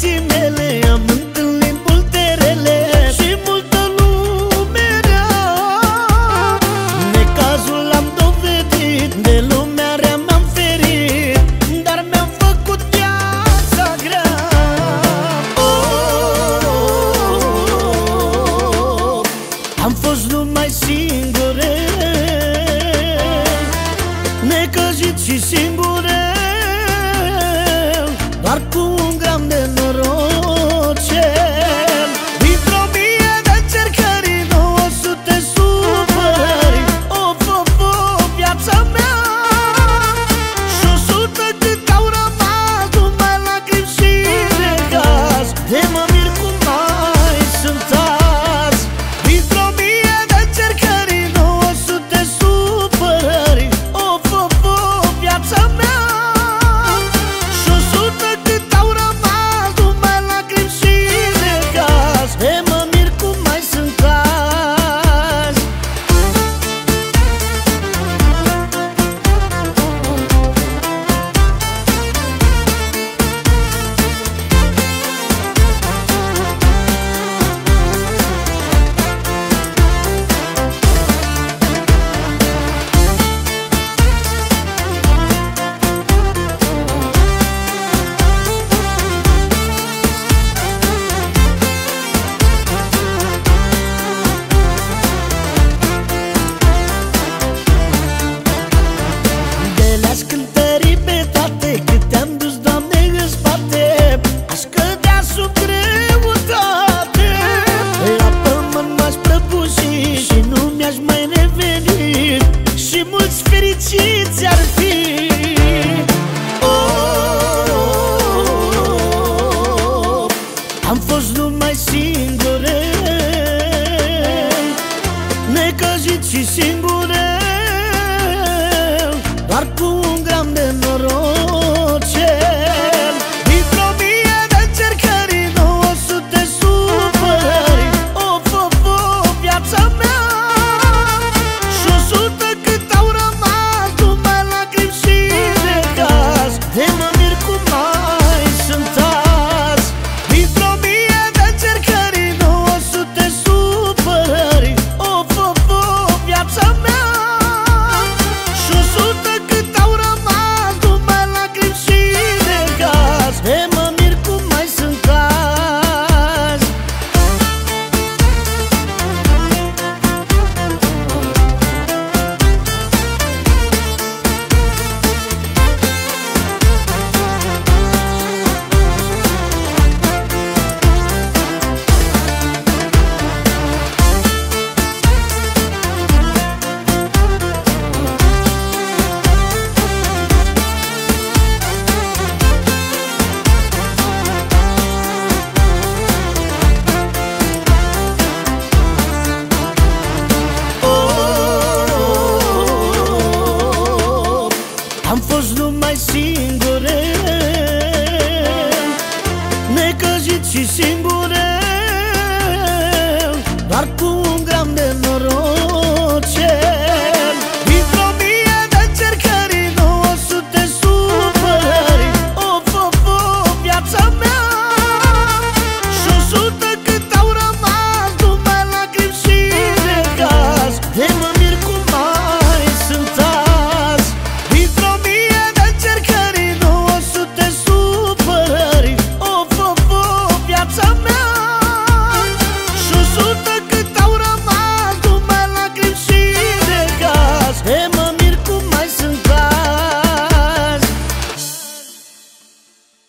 vieții mele Am întâlnit multe rele Și multă lume rea. Necazul am dovedit De lumea rea m-am ferit Dar mi-am făcut viața grea. Oh, oh, Am fost numai singure Necăjit și singure dar cu Am fost numai singure. Necăjit și singure. Doar cu un gram de noi.